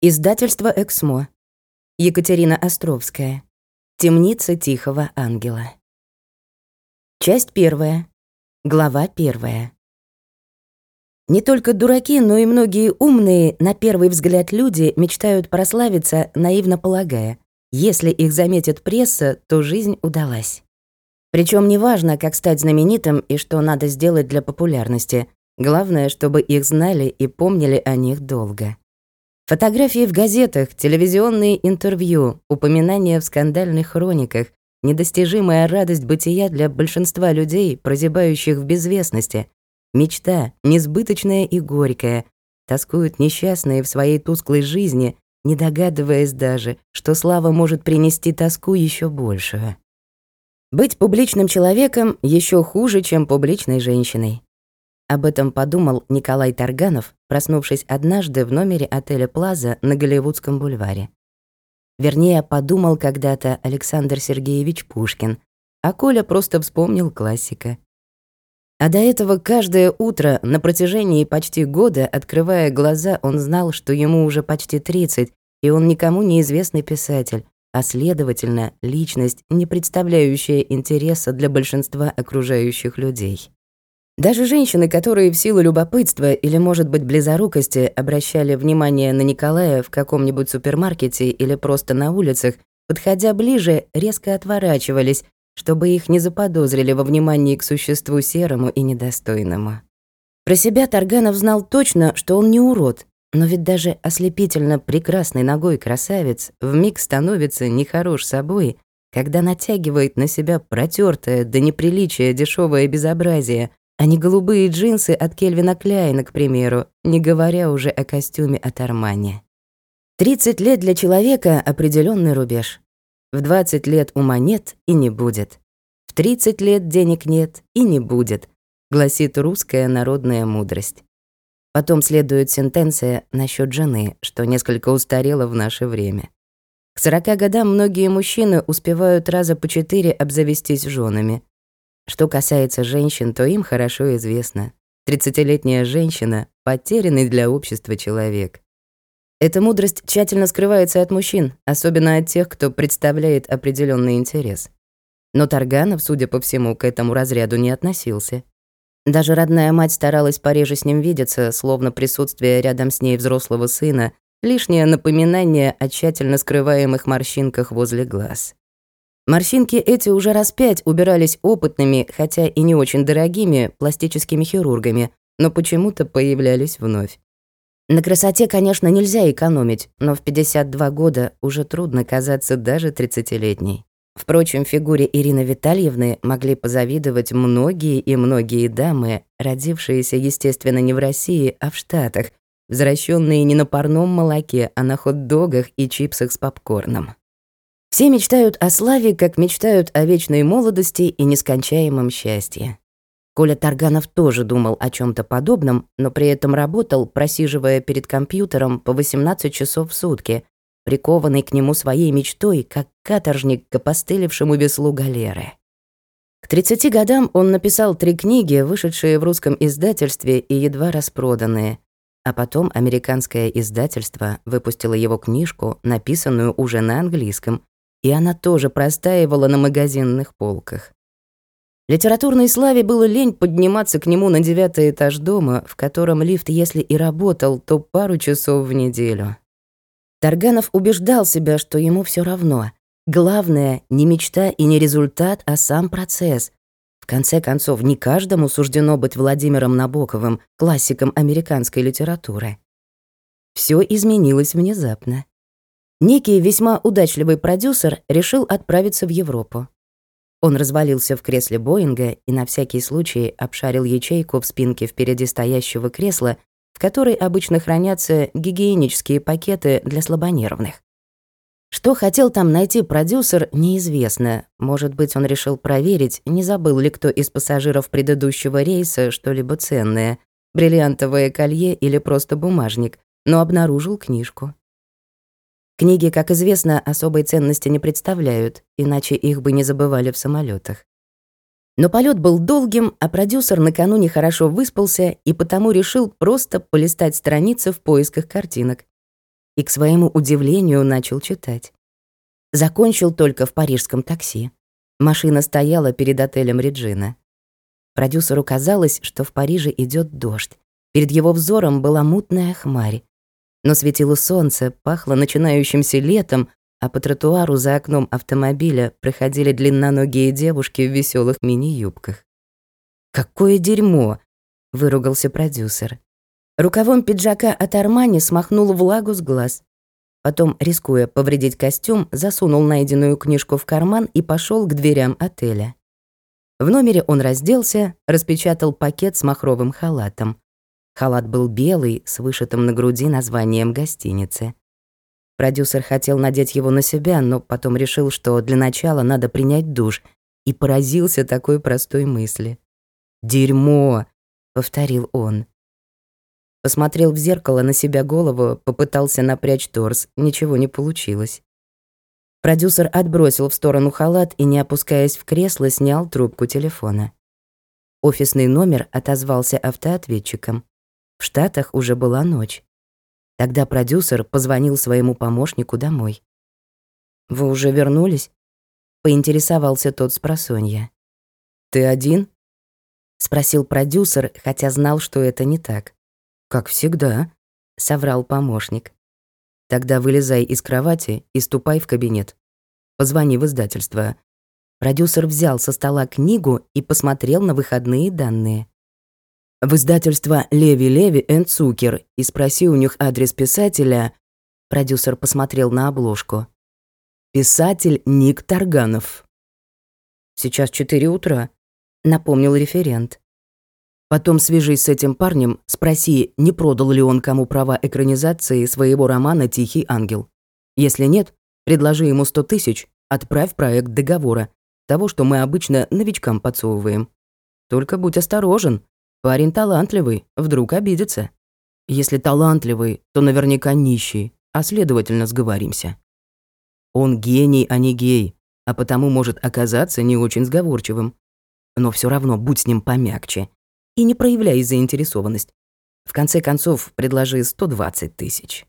Издательство «Эксмо». Екатерина Островская. Темница Тихого Ангела. Часть первая. Глава первая. Не только дураки, но и многие умные, на первый взгляд люди мечтают прославиться, наивно полагая, если их заметит пресса, то жизнь удалась. Причем неважно, как стать знаменитым и что надо сделать для популярности. Главное, чтобы их знали и помнили о них долго. Фотографии в газетах, телевизионные интервью, упоминания в скандальных хрониках, недостижимая радость бытия для большинства людей, прозябающих в безвестности, мечта, несбыточная и горькая, тоскуют несчастные в своей тусклой жизни, не догадываясь даже, что слава может принести тоску еще большую. Быть публичным человеком еще хуже, чем публичной женщиной. Об этом подумал Николай Тарганов, проснувшись однажды в номере отеля «Плаза» на Голливудском бульваре. Вернее, подумал когда-то Александр Сергеевич Пушкин, а Коля просто вспомнил классика. А до этого каждое утро на протяжении почти года, открывая глаза, он знал, что ему уже почти 30, и он никому неизвестный писатель, а следовательно, личность, не представляющая интереса для большинства окружающих людей. Даже женщины, которые в силу любопытства или, может быть, близорукости обращали внимание на Николая в каком-нибудь супермаркете или просто на улицах, подходя ближе, резко отворачивались, чтобы их не заподозрили во внимании к существу серому и недостойному. Про себя Тарганов знал точно, что он не урод, но ведь даже ослепительно прекрасный ногой красавец вмиг становится нехорош собой, когда натягивает на себя протертое до неприличия дешевое безобразие, а не голубые джинсы от Кельвина Кляйна, к примеру, не говоря уже о костюме от Армани. 30 лет для человека — определенный рубеж. В 20 лет ума нет и не будет. В 30 лет денег нет и не будет, гласит русская народная мудрость. Потом следует сентенция насчет жены, что несколько устарела в наше время. К 40 годам многие мужчины успевают раза по четыре обзавестись женами, что касается женщин, то им хорошо известно. Тридцатилетняя женщина — потерянный для общества человек. Эта мудрость тщательно скрывается от мужчин, особенно от тех, кто представляет определенный интерес. Но Тарганов, судя по всему, к этому разряду не относился. Даже родная мать старалась пореже с ним видеться, словно присутствие рядом с ней взрослого сына — лишнее напоминание о тщательно скрываемых морщинках возле глаз. Морщинки эти уже раз пять убирались опытными, хотя и не очень дорогими, пластическими хирургами, но почему-то появлялись вновь. На красоте, конечно, нельзя экономить, но в 52 года уже трудно казаться даже 30-летней. Впрочем, фигуре Ирины Витальевны могли позавидовать многие и многие дамы, родившиеся, естественно, не в России, а в Штатах, возвращенные не на парном молоке, а на хот-догах и чипсах с попкорном. Все мечтают о славе, как мечтают о вечной молодости и нескончаемом счастье. Коля Тарганов тоже думал о чем то подобном, но при этом работал, просиживая перед компьютером по 18 часов в сутки, прикованный к нему своей мечтой, как каторжник к опостылевшему веслу галеры. К 30 годам он написал три книги, вышедшие в русском издательстве и едва распроданные, а потом американское издательство выпустило его книжку, написанную уже на английском, и она тоже простаивала на магазинных полках. Литературной славе было лень подниматься к нему на девятый этаж дома, в котором лифт, если и работал, то пару часов в неделю. Тарганов убеждал себя, что ему все равно. Главное — не мечта и не результат, а сам процесс. В конце концов, не каждому суждено быть Владимиром Набоковым, классиком американской литературы. Все изменилось внезапно. Некий весьма удачливый продюсер решил отправиться в Европу. Он развалился в кресле Боинга и на всякий случай обшарил ячейку в спинке впереди стоящего кресла, в которой обычно хранятся гигиенические пакеты для слабонервных. Что хотел там найти продюсер, неизвестно. Может быть, он решил проверить, не забыл ли кто из пассажиров предыдущего рейса что-либо ценное, бриллиантовое колье или просто бумажник, но обнаружил книжку. Книги, как известно, особой ценности не представляют, иначе их бы не забывали в самолетах. Но полет был долгим, а продюсер накануне хорошо выспался и потому решил просто полистать страницы в поисках картинок. и, к своему удивлению, начал читать. Закончил только в парижском такси. Машина стояла перед отелем Реджина. Продюсеру казалось, что в Париже идет дождь. Перед его взором была мутная хмарь. Но светило солнце, пахло начинающимся летом, а по тротуару за окном автомобиля проходили длинноногие девушки в веселых мини-юбках. «Какое дерьмо!» — выругался продюсер. Рукавом пиджака от Армани смахнул влагу с глаз. Потом, рискуя повредить костюм, засунул найденную книжку в карман и пошел к дверям отеля. В номере он разделся, распечатал пакет с махровым халатом. Халат был белый, с вышитым на груди названием гостиницы. Продюсер хотел надеть его на себя, но потом решил, что для начала надо принять душ, и поразился такой простой мысли. «Дерьмо!» — повторил он. Посмотрел в зеркало на себя голову, попытался напрячь торс, ничего не получилось. Продюсер отбросил в сторону халат и, не опускаясь в кресло, снял трубку телефона. Офисный номер отозвался автоответчиком. В Штатах уже была ночь. Тогда продюсер позвонил своему помощнику домой. «Вы уже вернулись?» — поинтересовался тот с просонья. «Ты один?» — спросил продюсер, хотя знал, что это не так. «Как всегда», — соврал помощник. «Тогда вылезай из кровати и ступай в кабинет. Позвони в издательство». Продюсер взял со стола книгу и посмотрел на выходные данные в издательство «Леви Леви энд Цукер» и спроси у них адрес писателя. Продюсер посмотрел на обложку. Писатель Ник Тарганов. Сейчас четыре утра, напомнил референт. Потом свяжись с этим парнем, спроси, не продал ли он кому права экранизации своего романа «Тихий ангел». Если нет, предложи ему сто тысяч, отправь проект договора, того, что мы обычно новичкам подсовываем. Только будь осторожен, Парень талантливый, вдруг обидится. Если талантливый, то наверняка нищий, а следовательно сговоримся. Он гений, а не гей, а потому может оказаться не очень сговорчивым. Но все равно будь с ним помягче и не проявляй заинтересованность. В конце концов, предложи 120 тысяч.